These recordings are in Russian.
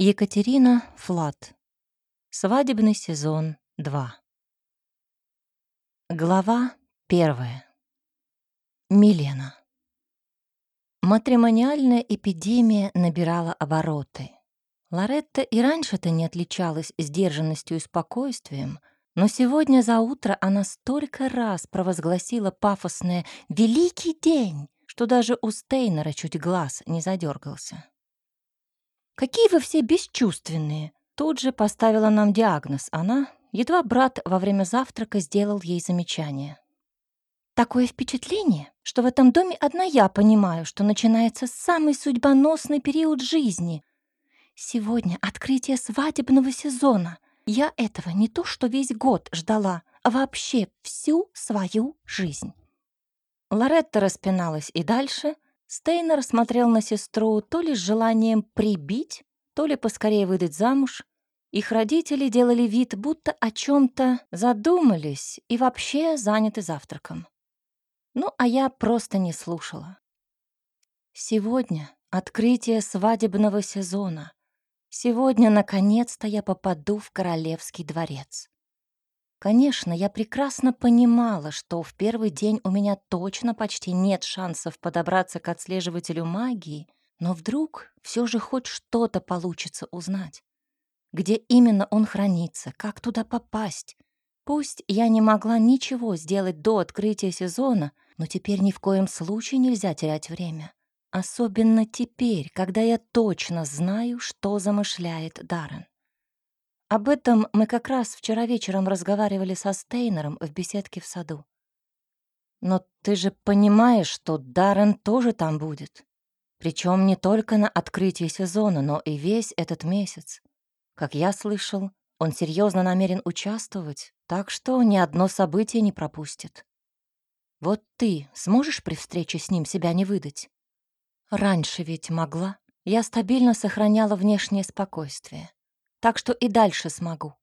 Екатерина Флат. Свадебный сезон 2. Глава первая. Милена. Матримониальная эпидемия набирала обороты. Лоретта и раньше-то не отличалась сдержанностью и спокойствием, но сегодня за утро она столько раз провозгласила пафосное «Великий день», что даже у Стейнера чуть глаз не задергался. «Какие вы все бесчувственные!» Тут же поставила нам диагноз она, едва брат во время завтрака сделал ей замечание. «Такое впечатление, что в этом доме одна я понимаю, что начинается самый судьбоносный период жизни. Сегодня открытие свадебного сезона. Я этого не то что весь год ждала, а вообще всю свою жизнь». Лоретта распиналась и дальше — Стейнер смотрел на сестру то ли с желанием прибить, то ли поскорее выдать замуж. Их родители делали вид, будто о чем то задумались и вообще заняты завтраком. Ну, а я просто не слушала. Сегодня открытие свадебного сезона. Сегодня, наконец-то, я попаду в королевский дворец. Конечно, я прекрасно понимала, что в первый день у меня точно почти нет шансов подобраться к отслеживателю магии, но вдруг все же хоть что-то получится узнать. Где именно он хранится, как туда попасть. Пусть я не могла ничего сделать до открытия сезона, но теперь ни в коем случае нельзя терять время. Особенно теперь, когда я точно знаю, что замышляет Даррен. Об этом мы как раз вчера вечером разговаривали со Стейнером в беседке в саду. Но ты же понимаешь, что Даррен тоже там будет. Причем не только на открытии сезона, но и весь этот месяц. Как я слышал, он серьезно намерен участвовать, так что ни одно событие не пропустит. Вот ты сможешь при встрече с ним себя не выдать? Раньше ведь могла. Я стабильно сохраняла внешнее спокойствие так что и дальше смогу.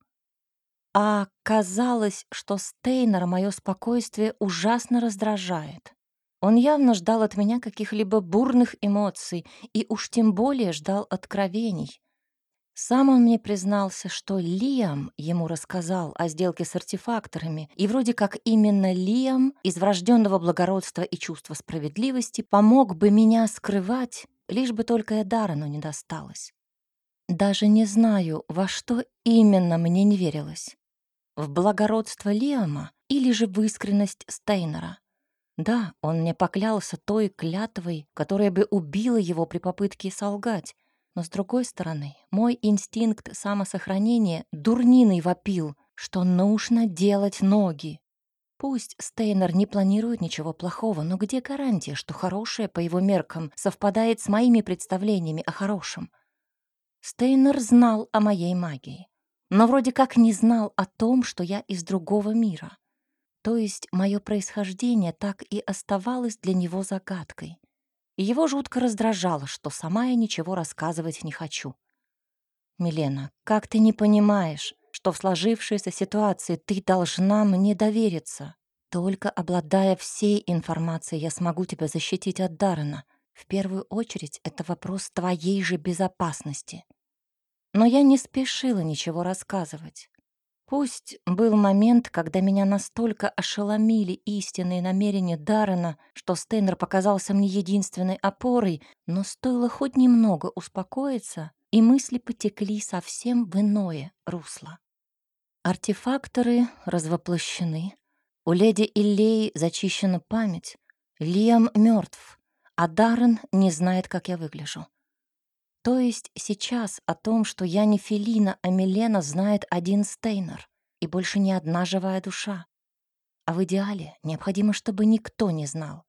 А казалось, что Стейнер мое спокойствие ужасно раздражает. Он явно ждал от меня каких-либо бурных эмоций и уж тем более ждал откровений. Сам он мне признался, что Лиам ему рассказал о сделке с артефакторами, и вроде как именно Лиам из врожденного благородства и чувства справедливости помог бы меня скрывать, лишь бы только Эдарану не досталось. Даже не знаю, во что именно мне не верилось. В благородство Лиама или же в искренность Стейнера. Да, он мне поклялся той клятвой, которая бы убила его при попытке солгать. Но с другой стороны, мой инстинкт самосохранения дурниной вопил, что нужно делать ноги. Пусть Стейнер не планирует ничего плохого, но где гарантия, что хорошее, по его меркам, совпадает с моими представлениями о хорошем? Стейнер знал о моей магии, но вроде как не знал о том, что я из другого мира. То есть мое происхождение так и оставалось для него загадкой. И его жутко раздражало, что сама я ничего рассказывать не хочу. «Милена, как ты не понимаешь, что в сложившейся ситуации ты должна мне довериться? Только обладая всей информацией, я смогу тебя защитить от Даррена. В первую очередь это вопрос твоей же безопасности. Но я не спешила ничего рассказывать. Пусть был момент, когда меня настолько ошеломили истинные намерения Даррена, что Стейнер показался мне единственной опорой, но стоило хоть немного успокоиться, и мысли потекли совсем в иное русло. Артефакторы развоплощены, у леди Иллеи зачищена память, Лиам мертв, а Даррен не знает, как я выгляжу. То есть сейчас о том, что я не Фелина, а Милена, знает один Стейнер и больше ни одна живая душа. А в идеале необходимо, чтобы никто не знал.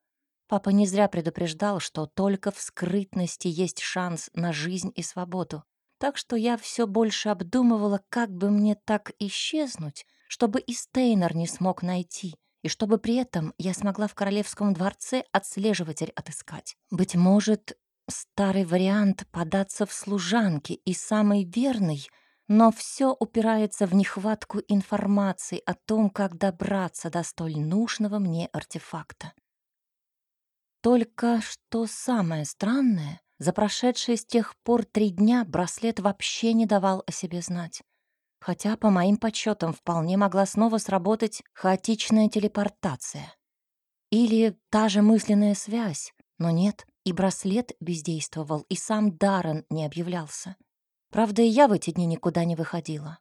Папа не зря предупреждал, что только в скрытности есть шанс на жизнь и свободу. Так что я все больше обдумывала, как бы мне так исчезнуть, чтобы и Стейнер не смог найти, и чтобы при этом я смогла в королевском дворце отслеживатель отыскать. Быть может, Старый вариант — податься в служанки и самый верный, но все упирается в нехватку информации о том, как добраться до столь нужного мне артефакта. Только что самое странное, За прошедшие с тех пор три дня браслет вообще не давал о себе знать. Хотя, по моим подсчетам, вполне могла снова сработать хаотичная телепортация. Или та же мысленная связь, но нет, и браслет бездействовал, и сам Даррен не объявлялся. Правда, и я в эти дни никуда не выходила.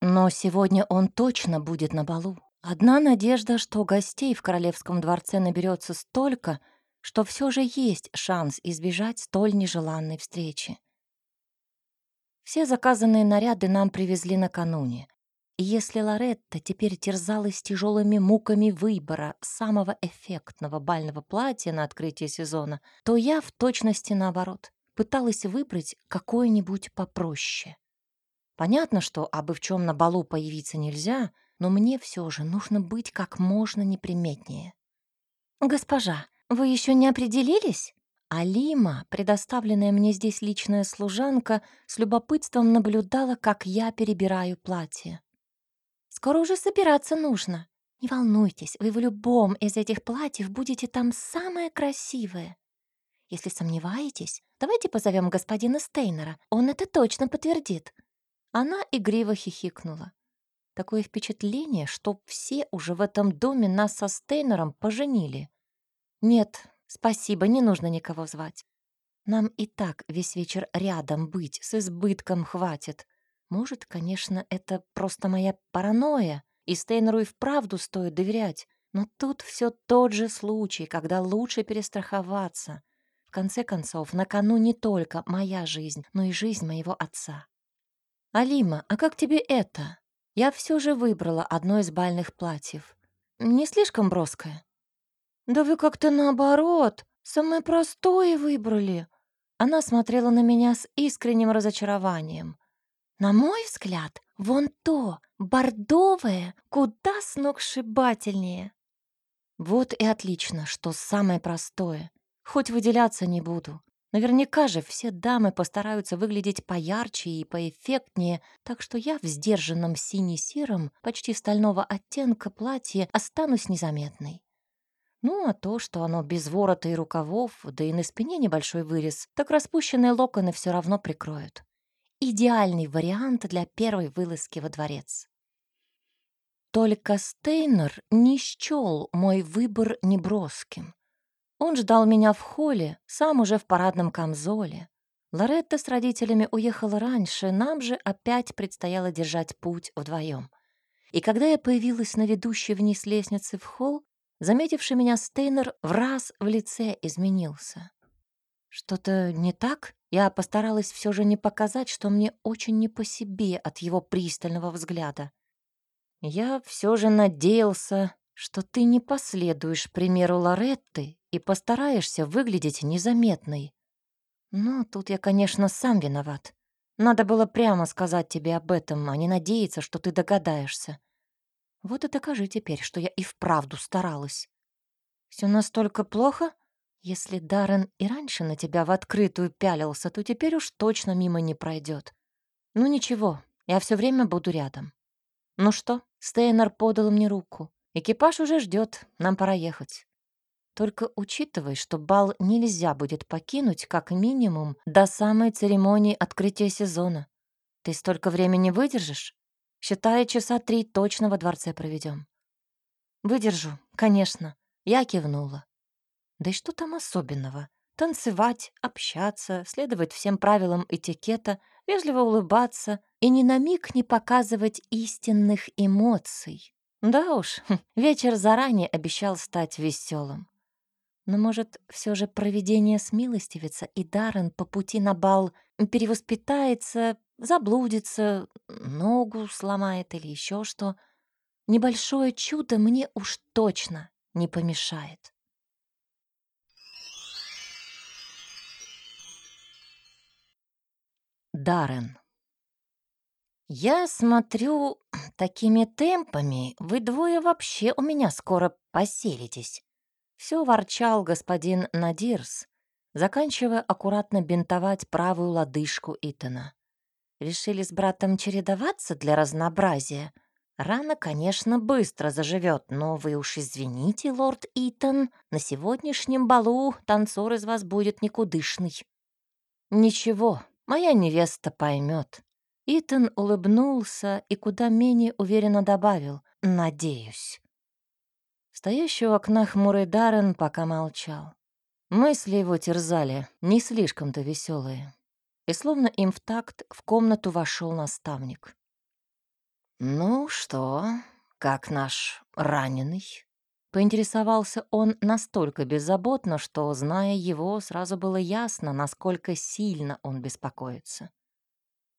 Но сегодня он точно будет на балу. Одна надежда, что гостей в королевском дворце наберется столько, что все же есть шанс избежать столь нежеланной встречи. Все заказанные наряды нам привезли накануне. Если Лоретта теперь терзалась тяжелыми муками выбора самого эффектного бального платья на открытие сезона, то я в точности наоборот пыталась выбрать какое-нибудь попроще. Понятно, что абы в чем на балу появиться нельзя, но мне все же нужно быть как можно неприметнее. «Госпожа, вы еще не определились?» Алима, предоставленная мне здесь личная служанка, с любопытством наблюдала, как я перебираю платье. «Скоро уже собираться нужно. Не волнуйтесь, вы в любом из этих платьев будете там самое красивое. Если сомневаетесь, давайте позовем господина Стейнера, он это точно подтвердит». Она игриво хихикнула. Такое впечатление, что все уже в этом доме нас со Стейнером поженили. Нет, спасибо, не нужно никого звать. Нам и так весь вечер рядом быть с избытком хватит. Может, конечно, это просто моя паранойя, и Стейнеру и вправду стоит доверять, но тут все тот же случай, когда лучше перестраховаться. В конце концов, на кону не только моя жизнь, но и жизнь моего отца. «Алима, а как тебе это?» Я все же выбрала одно из бальных платьев. Не слишком броское. «Да вы как-то наоборот, самое простое выбрали». Она смотрела на меня с искренним разочарованием. «На мой взгляд, вон то, бордовое, куда сногсшибательнее». Вот и отлично, что самое простое. Хоть выделяться не буду. Наверняка же все дамы постараются выглядеть поярче и поэффектнее, так что я в сдержанном сине-сером, почти стального оттенка платье останусь незаметной. Ну, а то, что оно без ворота и рукавов, да и на спине небольшой вырез, так распущенные локоны все равно прикроют. Идеальный вариант для первой вылазки во дворец. Только Стейнер не счел мой выбор неброским. Он ждал меня в холле, сам уже в парадном камзоле. Лоретта с родителями уехала раньше, нам же опять предстояло держать путь вдвоем. И когда я появилась на ведущей вниз лестницы в холл, заметивший меня Стейнер в раз в лице изменился. Что-то не так? Я постаралась все же не показать, что мне очень не по себе от его пристального взгляда. Я все же надеялся, что ты не последуешь примеру Лоретты и постараешься выглядеть незаметной. Но тут я, конечно, сам виноват. Надо было прямо сказать тебе об этом, а не надеяться, что ты догадаешься. Вот и докажи теперь, что я и вправду старалась. Все настолько плохо? Если Даррен и раньше на тебя в открытую пялился, то теперь уж точно мимо не пройдет. Ну ничего, я все время буду рядом. Ну что, Стейнер подал мне руку. Экипаж уже ждет, нам пора ехать. Только учитывай, что бал нельзя будет покинуть как минимум до самой церемонии открытия сезона. Ты столько времени выдержишь? Считай, часа три точно во дворце проведем. Выдержу, конечно. Я кивнула. Да и что там особенного? Танцевать, общаться, следовать всем правилам этикета, вежливо улыбаться и ни на миг не показывать истинных эмоций. Да уж, вечер заранее обещал стать веселым. Но, может, все же проведение смилостивится, и Даррен по пути на бал перевоспитается, заблудится, ногу сломает или еще что. Небольшое чудо мне уж точно не помешает. Даррен. Я смотрю, такими темпами вы двое вообще у меня скоро поселитесь. Все ворчал господин Надирс, заканчивая аккуратно бинтовать правую лодыжку Итана. Решили с братом чередоваться для разнообразия. Рана, конечно, быстро заживет, но вы уж извините, лорд Итан, на сегодняшнем балу танцор из вас будет никудышный. «Ничего, моя невеста поймет. Итан улыбнулся и куда менее уверенно добавил «надеюсь». Стоящий у окна хмурый Даррен пока молчал. Мысли его терзали, не слишком-то веселые. И словно им в такт в комнату вошел наставник. «Ну что, как наш раненый?» Поинтересовался он настолько беззаботно, что, зная его, сразу было ясно, насколько сильно он беспокоится.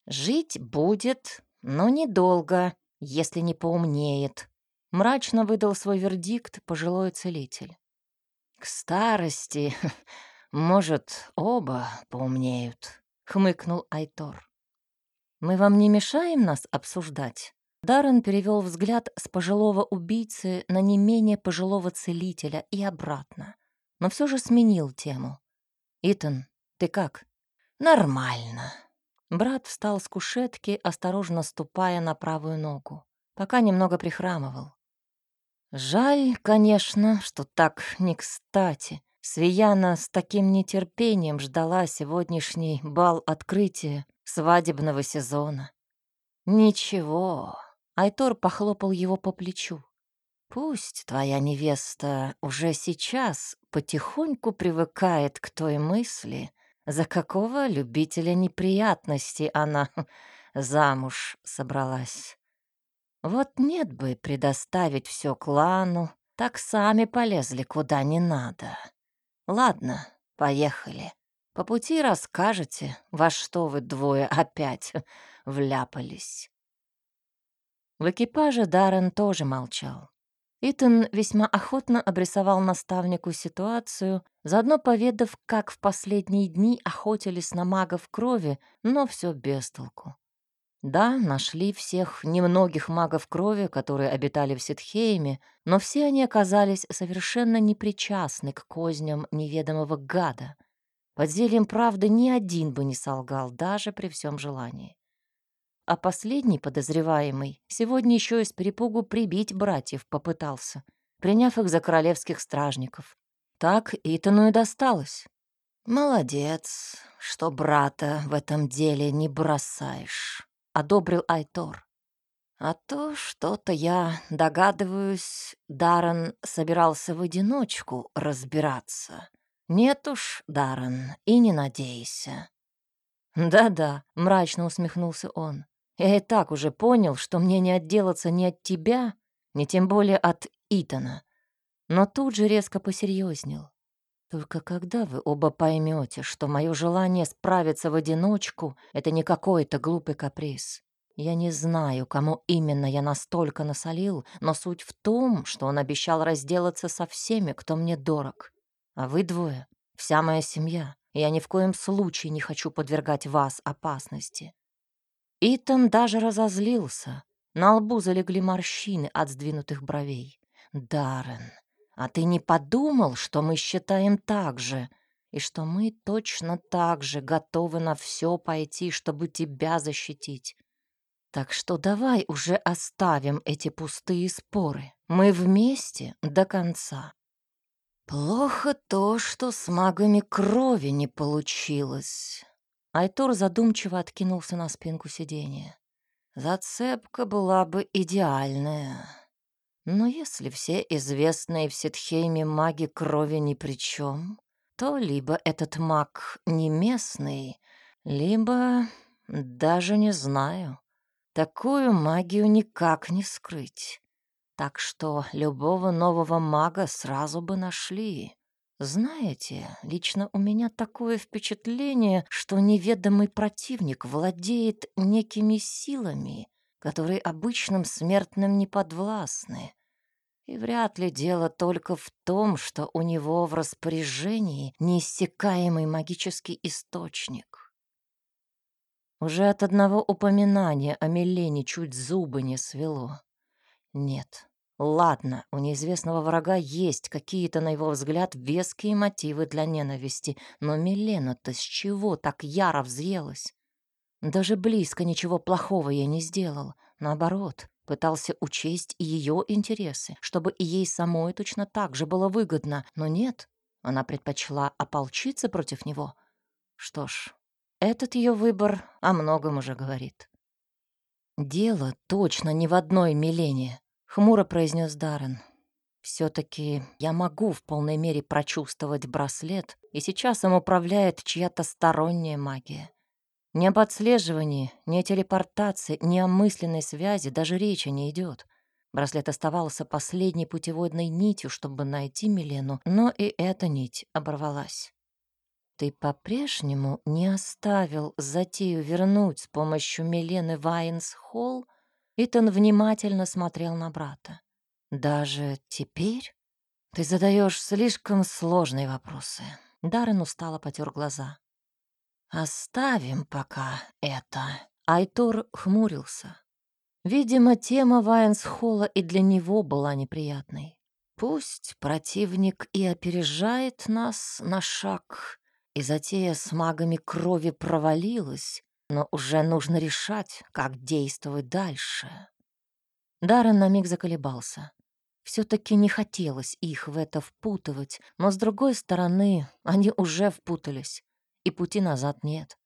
«Жить будет, но недолго, если не поумнеет», — мрачно выдал свой вердикт пожилой целитель. «К старости, может, оба поумнеют», — хмыкнул Айтор. «Мы вам не мешаем нас обсуждать?» Даррен перевел взгляд с пожилого убийцы на не менее пожилого целителя и обратно, но все же сменил тему. «Итан, ты как?» «Нормально». Брат встал с кушетки, осторожно ступая на правую ногу, пока немного прихрамывал. Жаль, конечно, что так не кстати. Свияна с таким нетерпением ждала сегодняшний бал открытия свадебного сезона. Ничего, Айтор похлопал его по плечу. «Пусть твоя невеста уже сейчас потихоньку привыкает к той мысли, за какого любителя неприятностей она замуж собралась. Вот нет бы предоставить все клану, так сами полезли куда не надо. Ладно, поехали. По пути расскажете, во что вы двое опять вляпались. В экипаже Даррен тоже молчал. Итан весьма охотно обрисовал наставнику ситуацию, заодно поведав, как в последние дни охотились на магов крови, но все без толку. Да, нашли всех немногих магов крови, которые обитали в Ситхейме, но все они оказались совершенно непричастны к козням неведомого гада. Под зельем правды ни один бы не солгал, даже при всем желании. А последний подозреваемый сегодня еще из перепугу прибить братьев попытался, приняв их за королевских стражников. Так Итану и досталось. «Молодец, что брата в этом деле не бросаешь», — одобрил Айтор. «А то что-то я догадываюсь, Даррен собирался в одиночку разбираться. Нет уж, Даррен, и не надейся». «Да-да», — мрачно усмехнулся он. Я и так уже понял, что мне не отделаться ни от тебя, ни тем более от Итана. Но тут же резко посерьезнел. Только когда вы оба поймете, что мое желание справиться в одиночку — это не какой-то глупый каприз. Я не знаю, кому именно я настолько насолил, но суть в том, что он обещал разделаться со всеми, кто мне дорог. А вы двое — вся моя семья, я ни в коем случае не хочу подвергать вас опасности. Итан даже разозлился. На лбу залегли морщины от сдвинутых бровей. «Даррен, а ты не подумал, что мы считаем так же, и что мы точно так же готовы на все пойти, чтобы тебя защитить? Так что давай уже оставим эти пустые споры. Мы вместе до конца». «Плохо то, что с магами крови не получилось», Айтор задумчиво откинулся на спинку сиденья. Зацепка была бы идеальная. Но если все известные в Ситхейме маги крови ни при чем, то либо этот маг не местный, либо даже не знаю. Такую магию никак не скрыть. Так что любого нового мага сразу бы нашли. Знаете, лично у меня такое впечатление, что неведомый противник владеет некими силами, которые обычным смертным не подвластны. И вряд ли дело только в том, что у него в распоряжении неиссякаемый магический источник. Уже от одного упоминания о Милене чуть зубы не свело. Нет, Ладно, у неизвестного врага есть какие-то, на его взгляд, веские мотивы для ненависти, но Милена-то с чего так яро взъелась? Даже близко ничего плохого я не сделал. Наоборот, пытался учесть и ее интересы, чтобы и ей самой точно так же было выгодно. Но нет, она предпочла ополчиться против него. Что ж, этот ее выбор о многом уже говорит. «Дело точно не в одной Милене», — хмуро произнес Даррен. все таки я могу в полной мере прочувствовать браслет, и сейчас им управляет чья-то сторонняя магия. Ни об отслеживании, ни о телепортации, ни о мысленной связи даже речи не идет. Браслет оставался последней путеводной нитью, чтобы найти Милену, но и эта нить оборвалась. «Ты по-прежнему не оставил затею вернуть с помощью Милены Вайнс-Холл?» Итан внимательно смотрел на брата. «Даже теперь? Ты задаешь слишком сложные вопросы». Даррен устало потер глаза. «Оставим пока это». Айтор хмурился. Видимо, тема Вайнсхолла и для него была неприятной. Пусть противник и опережает нас на шаг, и затея с магами крови провалилась, но уже нужно решать, как действовать дальше. Даррен на миг заколебался. Все-таки не хотелось их в это впутывать, но, с другой стороны, они уже впутались, и пути назад нет.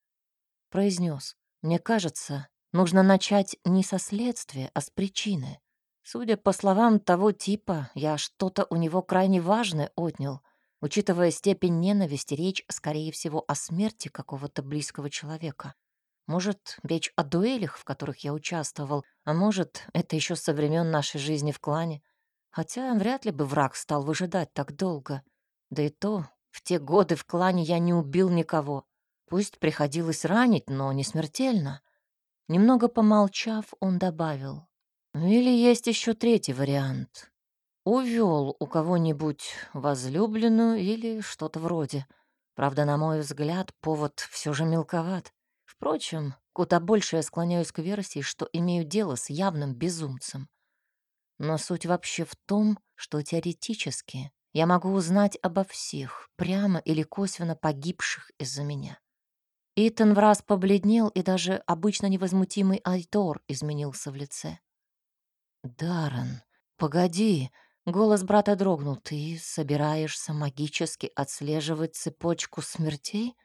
Произнес, мне кажется, Нужно начать не со следствия, а с причины. Судя по словам того типа, я что-то у него крайне важное отнял. Учитывая степень ненависти, речь, скорее всего, о смерти какого-то близкого человека. Может, речь о дуэлях, в которых я участвовал, а может, это еще со времен нашей жизни в клане. Хотя вряд ли бы враг стал выжидать так долго. Да и то, в те годы в клане я не убил никого. Пусть приходилось ранить, но не смертельно. Немного помолчав, он добавил. Или есть еще третий вариант. Увел у кого-нибудь возлюбленную или что-то вроде. Правда, на мой взгляд, повод все же мелковат. Впрочем, куда больше я склоняюсь к версии, что имею дело с явным безумцем. Но суть вообще в том, что теоретически я могу узнать обо всех, прямо или косвенно погибших из-за меня. Итан в раз побледнел, и даже обычно невозмутимый Айтор изменился в лице. «Даррен, погоди!» — голос брата дрогнул. «Ты собираешься магически отслеживать цепочку смертей?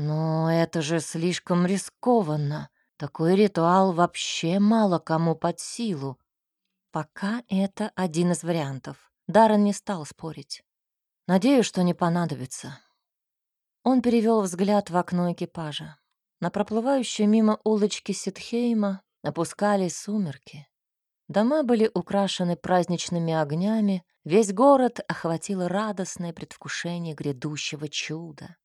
Но это же слишком рискованно. Такой ритуал вообще мало кому под силу. Пока это один из вариантов. Даррен не стал спорить. Надеюсь, что не понадобится. Он перевел взгляд в окно экипажа. На проплывающие мимо улочки Ситхейма опускались сумерки. Дома были украшены праздничными огнями, весь город охватило радостное предвкушение грядущего чуда.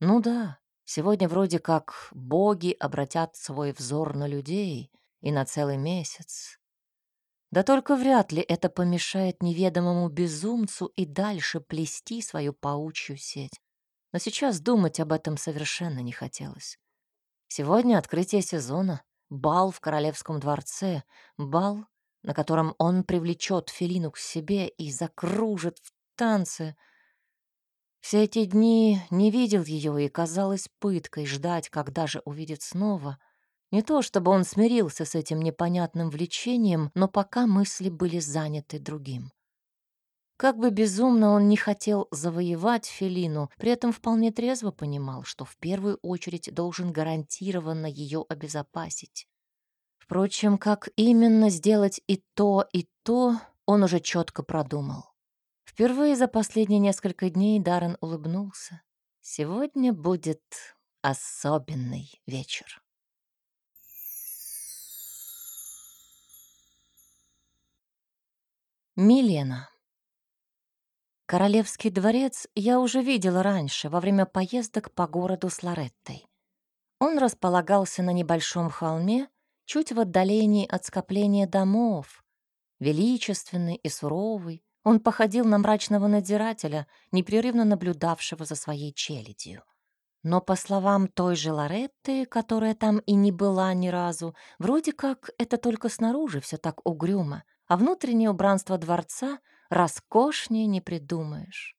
Ну да, сегодня вроде как боги обратят свой взор на людей и на целый месяц. Да только вряд ли это помешает неведомому безумцу и дальше плести свою паучью сеть но сейчас думать об этом совершенно не хотелось. Сегодня открытие сезона, бал в Королевском дворце, бал, на котором он привлечет Фелину к себе и закружит в танце. Все эти дни не видел ее, и казалось пыткой ждать, когда же увидит снова. Не то чтобы он смирился с этим непонятным влечением, но пока мысли были заняты другим. Как бы безумно он не хотел завоевать Фелину, при этом вполне трезво понимал, что в первую очередь должен гарантированно ее обезопасить. Впрочем, как именно сделать и то, и то, он уже четко продумал. Впервые за последние несколько дней Даррен улыбнулся. Сегодня будет особенный вечер. Милена Королевский дворец я уже видела раньше, во время поездок по городу с Лореттой. Он располагался на небольшом холме, чуть в отдалении от скопления домов. Величественный и суровый, он походил на мрачного надзирателя, непрерывно наблюдавшего за своей челядью. Но, по словам той же Лоретты, которая там и не была ни разу, вроде как это только снаружи все так угрюмо, а внутреннее убранство дворца — роскошнее не придумаешь.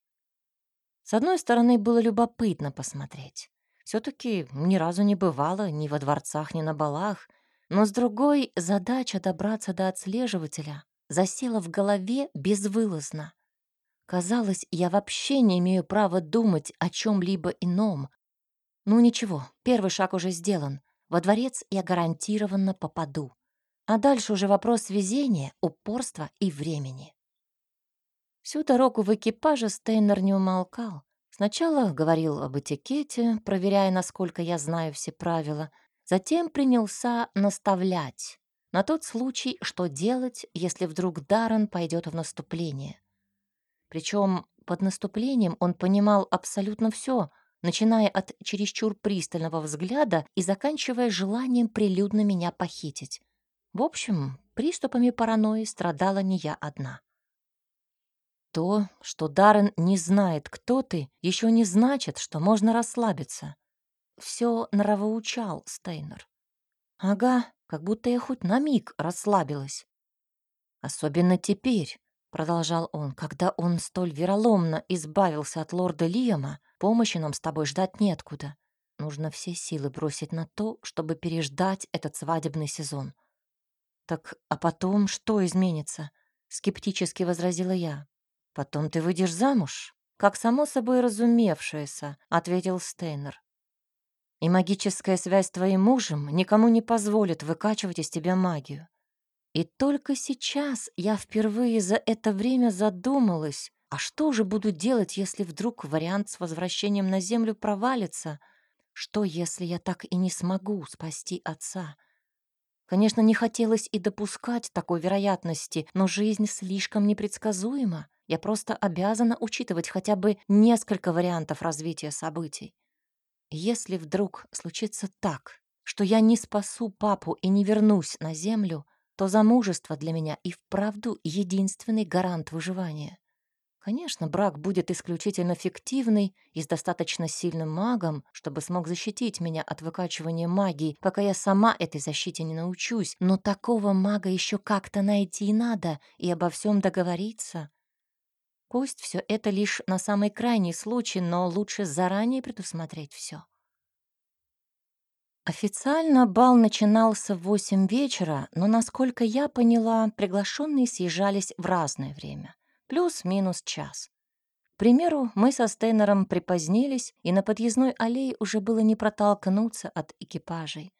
С одной стороны, было любопытно посмотреть. все таки ни разу не бывало ни во дворцах, ни на балах. Но с другой, задача добраться до отслеживателя засела в голове безвылазно. Казалось, я вообще не имею права думать о чем либо ином. Ну ничего, первый шаг уже сделан. Во дворец я гарантированно попаду. А дальше уже вопрос везения, упорства и времени. Всю дорогу в экипаже Стейнер не умолкал. Сначала говорил об этикете, проверяя, насколько я знаю все правила. Затем принялся наставлять на тот случай, что делать, если вдруг Даррен пойдет в наступление. Причем под наступлением он понимал абсолютно все, начиная от чересчур пристального взгляда и заканчивая желанием прилюдно меня похитить. В общем, приступами паранойи страдала не я одна. То, что Даррен не знает, кто ты, еще не значит, что можно расслабиться. Все нравоучал Стейнер. Ага, как будто я хоть на миг расслабилась. Особенно теперь, продолжал он, когда он столь вероломно избавился от лорда Лиама, помощи нам с тобой ждать неоткуда. Нужно все силы бросить на то, чтобы переждать этот свадебный сезон. Так, а потом что изменится? скептически возразила я. Потом ты выйдешь замуж, как само собой разумевшееся, ответил Стейнер. И магическая связь с твоим мужем никому не позволит выкачивать из тебя магию. И только сейчас я впервые за это время задумалась, а что же буду делать, если вдруг вариант с возвращением на Землю провалится? Что, если я так и не смогу спасти отца? Конечно, не хотелось и допускать такой вероятности, но жизнь слишком непредсказуема. Я просто обязана учитывать хотя бы несколько вариантов развития событий. Если вдруг случится так, что я не спасу папу и не вернусь на землю, то замужество для меня и вправду единственный гарант выживания. Конечно, брак будет исключительно фиктивный и с достаточно сильным магом, чтобы смог защитить меня от выкачивания магии, пока я сама этой защите не научусь, но такого мага еще как-то найти надо и обо всем договориться. Пусть все это лишь на самый крайний случай, но лучше заранее предусмотреть все. Официально бал начинался в восемь вечера, но, насколько я поняла, приглашенные съезжались в разное время. Плюс-минус час. К примеру, мы со Стейнером припозднились, и на подъездной аллее уже было не протолкнуться от экипажей.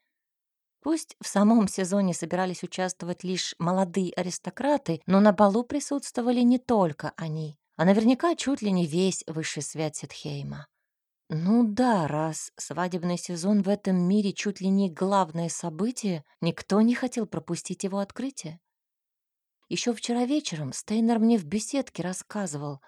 Пусть в самом сезоне собирались участвовать лишь молодые аристократы, но на балу присутствовали не только они а наверняка чуть ли не весь высший свет Ситхейма. Ну да, раз свадебный сезон в этом мире чуть ли не главное событие, никто не хотел пропустить его открытие. Еще вчера вечером Стейнер мне в беседке рассказывал.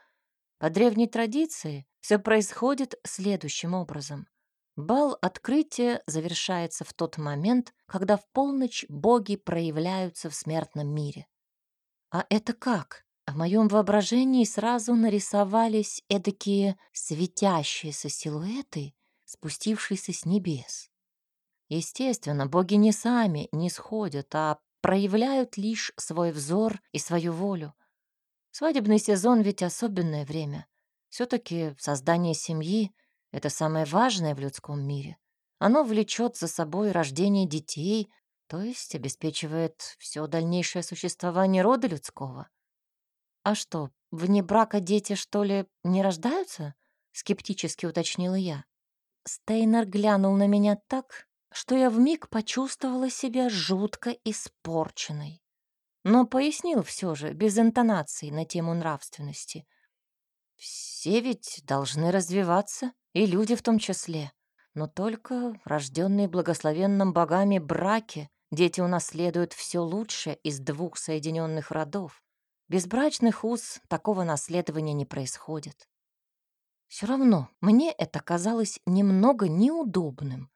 По древней традиции все происходит следующим образом. Бал открытия завершается в тот момент, когда в полночь боги проявляются в смертном мире. А это как? В моем воображении сразу нарисовались эдакие светящиеся силуэты, спустившиеся с небес. Естественно, боги не сами не сходят, а проявляют лишь свой взор и свою волю. Свадебный сезон ведь особенное время. Все-таки создание семьи — это самое важное в людском мире. Оно влечет за собой рождение детей, то есть обеспечивает все дальнейшее существование рода людского. «А что, вне брака дети, что ли, не рождаются?» — скептически уточнила я. Стейнер глянул на меня так, что я вмиг почувствовала себя жутко испорченной. Но пояснил все же, без интонации, на тему нравственности. «Все ведь должны развиваться, и люди в том числе. Но только рожденные благословенным богами браки дети унаследуют все лучшее из двух соединенных родов. Без брачных уз такого наследования не происходит. Все равно мне это казалось немного неудобным.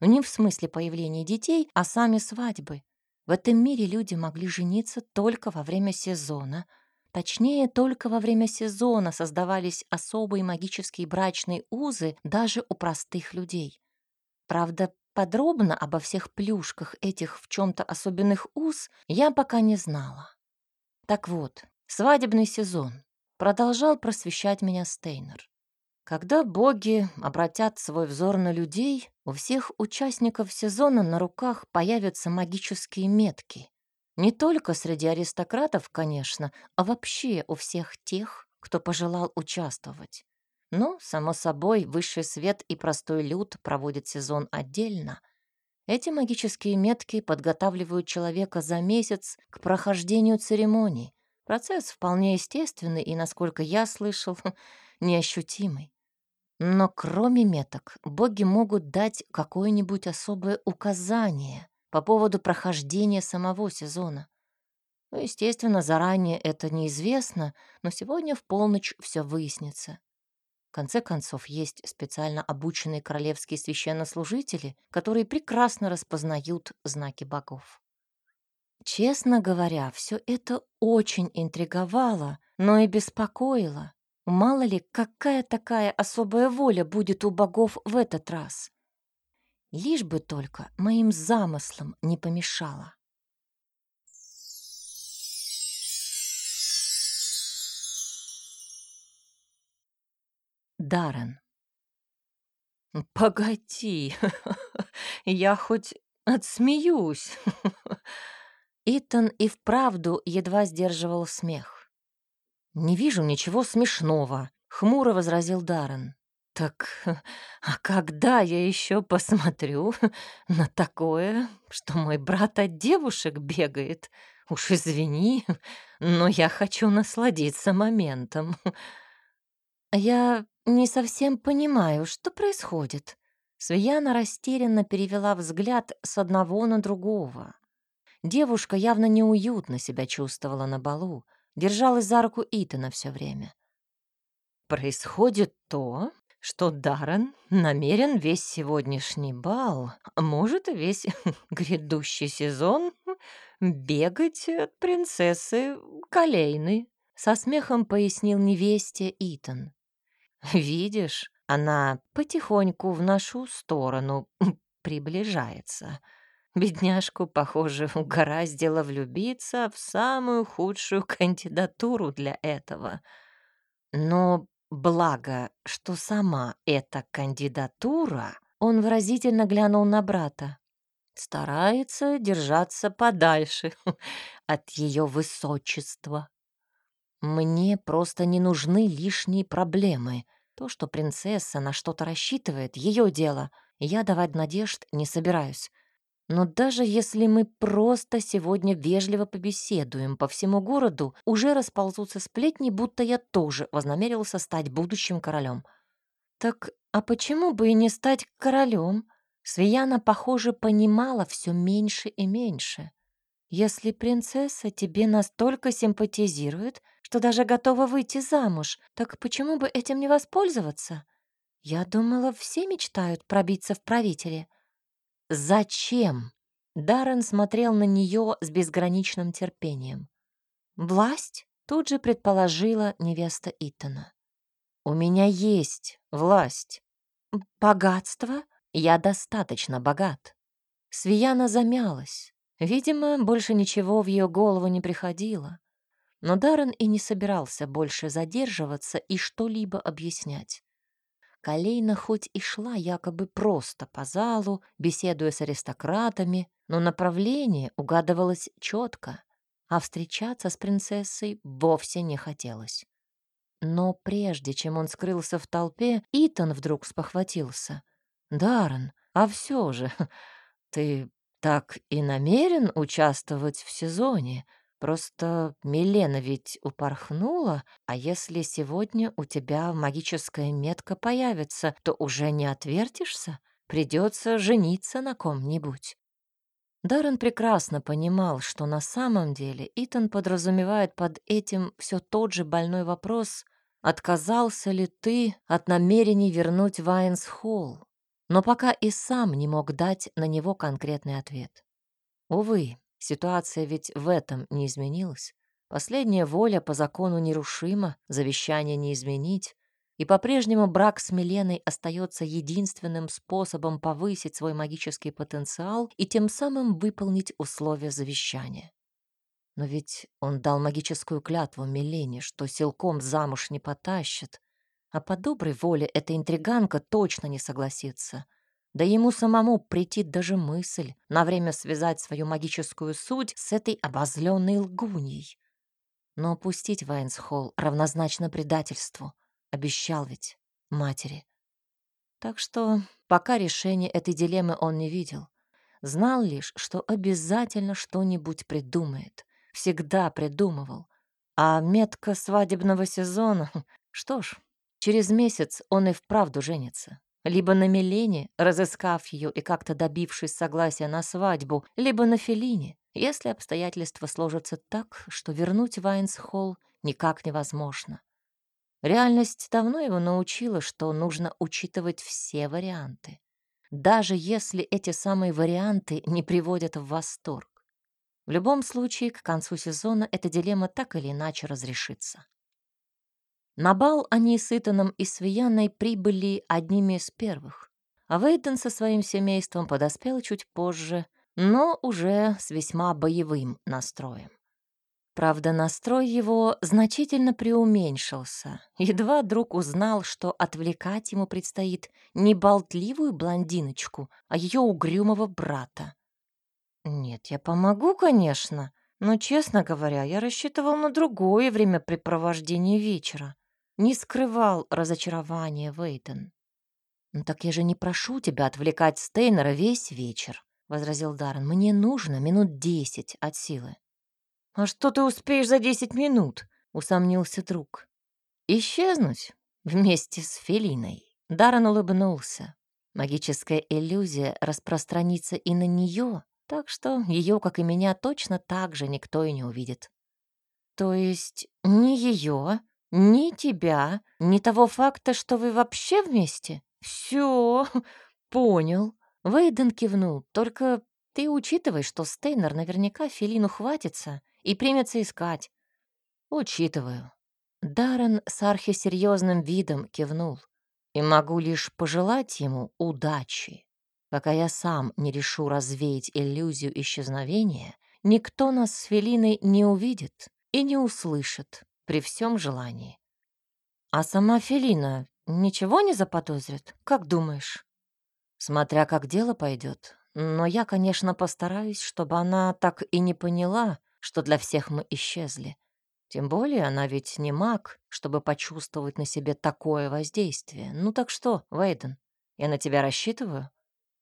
Но не в смысле появления детей, а сами свадьбы. В этом мире люди могли жениться только во время сезона. Точнее, только во время сезона создавались особые магические брачные узы даже у простых людей. Правда, подробно обо всех плюшках этих в чем-то особенных уз я пока не знала. Так вот, свадебный сезон. Продолжал просвещать меня Стейнер. Когда боги обратят свой взор на людей, у всех участников сезона на руках появятся магические метки. Не только среди аристократов, конечно, а вообще у всех тех, кто пожелал участвовать. Но, само собой, высший свет и простой люд проводят сезон отдельно. Эти магические метки подготавливают человека за месяц к прохождению церемоний. Процесс вполне естественный и, насколько я слышал, неощутимый. Но кроме меток, боги могут дать какое-нибудь особое указание по поводу прохождения самого сезона. Ну, естественно, заранее это неизвестно, но сегодня в полночь все выяснится. В конце концов, есть специально обученные королевские священнослужители, которые прекрасно распознают знаки богов. Честно говоря, все это очень интриговало, но и беспокоило. Мало ли, какая такая особая воля будет у богов в этот раз. Лишь бы только моим замыслам не помешало. Даррен. «Погоди, я хоть отсмеюсь». Итан и вправду едва сдерживал смех. «Не вижу ничего смешного», — хмуро возразил Даррен. «Так, а когда я еще посмотрю на такое, что мой брат от девушек бегает? Уж извини, но я хочу насладиться моментом». «Я не совсем понимаю, что происходит». Свияна растерянно перевела взгляд с одного на другого. Девушка явно неуютно себя чувствовала на балу, держалась за руку Итана все время. «Происходит то, что Даррен намерен весь сегодняшний бал, а может, и весь грядущий сезон бегать от принцессы Колейны», со смехом пояснил невесте Итан. Видишь, она потихоньку в нашу сторону приближается. Бедняжку, похоже, угораздило влюбиться в самую худшую кандидатуру для этого. Но благо, что сама эта кандидатура, он выразительно глянул на брата, старается держаться подальше от ее высочества. Мне просто не нужны лишние проблемы. То, что принцесса на что-то рассчитывает, ее дело. Я давать надежд не собираюсь. Но даже если мы просто сегодня вежливо побеседуем по всему городу, уже расползутся сплетни, будто я тоже вознамерился стать будущим королем. Так а почему бы и не стать королем? Свияна, похоже, понимала все меньше и меньше. Если принцесса тебе настолько симпатизирует, что даже готова выйти замуж, так почему бы этим не воспользоваться? Я думала, все мечтают пробиться в правители. Зачем? Даррен смотрел на нее с безграничным терпением. Власть тут же предположила невеста Итана. У меня есть власть. Богатство? Я достаточно богат. Свияна замялась. Видимо, больше ничего в ее голову не приходило. Но Даррен и не собирался больше задерживаться и что-либо объяснять. Калейна хоть и шла якобы просто по залу, беседуя с аристократами, но направление угадывалось четко, а встречаться с принцессой вовсе не хотелось. Но прежде чем он скрылся в толпе, Итан вдруг спохватился. «Даррен, а все же, ты так и намерен участвовать в сезоне. Просто Милена ведь упорхнула, а если сегодня у тебя магическая метка появится, то уже не отвертишься, придется жениться на ком-нибудь. Даррен прекрасно понимал, что на самом деле Итан подразумевает под этим все тот же больной вопрос «Отказался ли ты от намерений вернуть Вайнс-Холл?» но пока и сам не мог дать на него конкретный ответ. Увы, ситуация ведь в этом не изменилась. Последняя воля по закону нерушима, завещание не изменить, и по-прежнему брак с Миленой остается единственным способом повысить свой магический потенциал и тем самым выполнить условия завещания. Но ведь он дал магическую клятву Милене, что силком замуж не потащит, а по доброй воле эта интриганка точно не согласится. Да ему самому претит даже мысль на время связать свою магическую суть с этой обозленной лгуньей. Но опустить Вайнсхолл равнозначно предательству. Обещал ведь. матери. Так что пока решения этой дилеммы он не видел. Знал лишь, что обязательно что-нибудь придумает. Всегда придумывал. А метка свадебного сезона... Что ж, через месяц он и вправду женится. Либо на Милене, разыскав ее и как-то добившись согласия на свадьбу, либо на Фелине, если обстоятельства сложатся так, что вернуть Вайнс-Холл никак невозможно. Реальность давно его научила, что нужно учитывать все варианты, даже если эти самые варианты не приводят в восторг. В любом случае, к концу сезона эта дилемма так или иначе разрешится. На бал они с Итаном и Свияной прибыли одними из первых, а Вейден со своим семейством подоспел чуть позже, но уже с весьма боевым настроем. Правда, настрой его значительно преуменьшился. Едва друг узнал, что отвлекать ему предстоит не болтливую блондиночку, а ее угрюмого брата. «Нет, я помогу, конечно, но, честно говоря, я рассчитывал на другое времяпрепровождение вечера. Не скрывал разочарования Вейтон. «Ну так я же не прошу тебя отвлекать Стейнера весь вечер», — возразил Даррен. «Мне нужно минут десять от силы». «А что ты успеешь за десять минут?» — усомнился друг. «Исчезнуть вместе с Фелиной». Даррен улыбнулся. Магическая иллюзия распространится и на нее, так что ее, как и меня, точно так же никто и не увидит. То есть ни ее, ни тебя, ни того факта, что вы вообще вместе? Все, понял. Вейден кивнул. Только ты учитывай, что Стейнер наверняка Филину хватится и примется искать. Учитываю. Даррен с архисерьезным видом кивнул. И могу лишь пожелать ему удачи. Пока я сам не решу развеять иллюзию исчезновения, никто нас с Фелиной не увидит и не услышит при всем желании. А сама Фелина ничего не заподозрит, как думаешь? Смотря как дело пойдет. Но я, конечно, постараюсь, чтобы она так и не поняла, что для всех мы исчезли. Тем более она ведь не маг, чтобы почувствовать на себе такое воздействие. Ну так что, Вейден, я на тебя рассчитываю?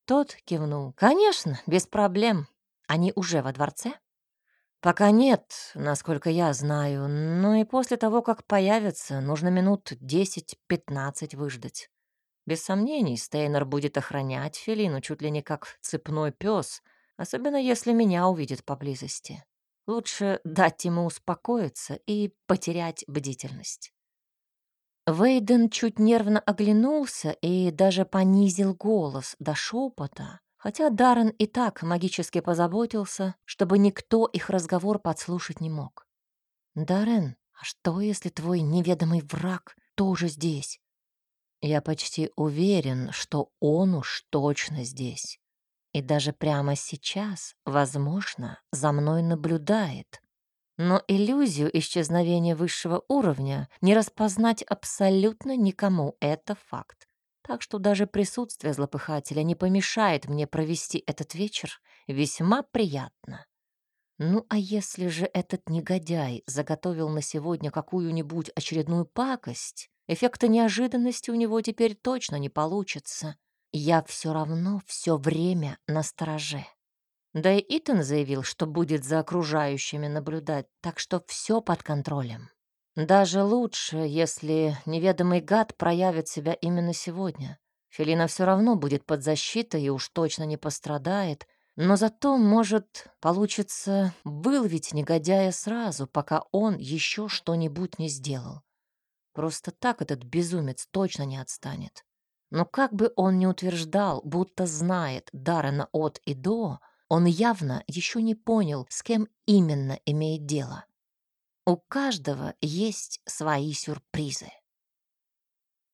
Тот кивнул. «Конечно, без проблем. Они уже во дворце?» «Пока нет, насколько я знаю, но и после того, как появятся, нужно минут десять-пятнадцать выждать. Без сомнений, Стейнер будет охранять Фелину чуть ли не как цепной пес, особенно если меня увидит поблизости. Лучше дать ему успокоиться и потерять бдительность». Вейден чуть нервно оглянулся и даже понизил голос до шепота, хотя Даррен и так магически позаботился, чтобы никто их разговор подслушать не мог. «Даррен, а что, если твой неведомый враг тоже здесь?» «Я почти уверен, что он уж точно здесь. И даже прямо сейчас, возможно, за мной наблюдает», но иллюзию исчезновения высшего уровня не распознать абсолютно никому — это факт. Так что даже присутствие злопыхателя не помешает мне провести этот вечер весьма приятно. Ну а если же этот негодяй заготовил на сегодня какую-нибудь очередную пакость, эффекта неожиданности у него теперь точно не получится. Я все равно все время на стороже. Да и Итан заявил, что будет за окружающими наблюдать, так что все под контролем. Даже лучше, если неведомый гад проявит себя именно сегодня. Фелина все равно будет под защитой и уж точно не пострадает, но зато, может, получится выловить негодяя сразу, пока он еще что-нибудь не сделал. Просто так этот безумец точно не отстанет. Но как бы он ни утверждал, будто знает Даррена от и до, он явно еще не понял, с кем именно имеет дело. У каждого есть свои сюрпризы.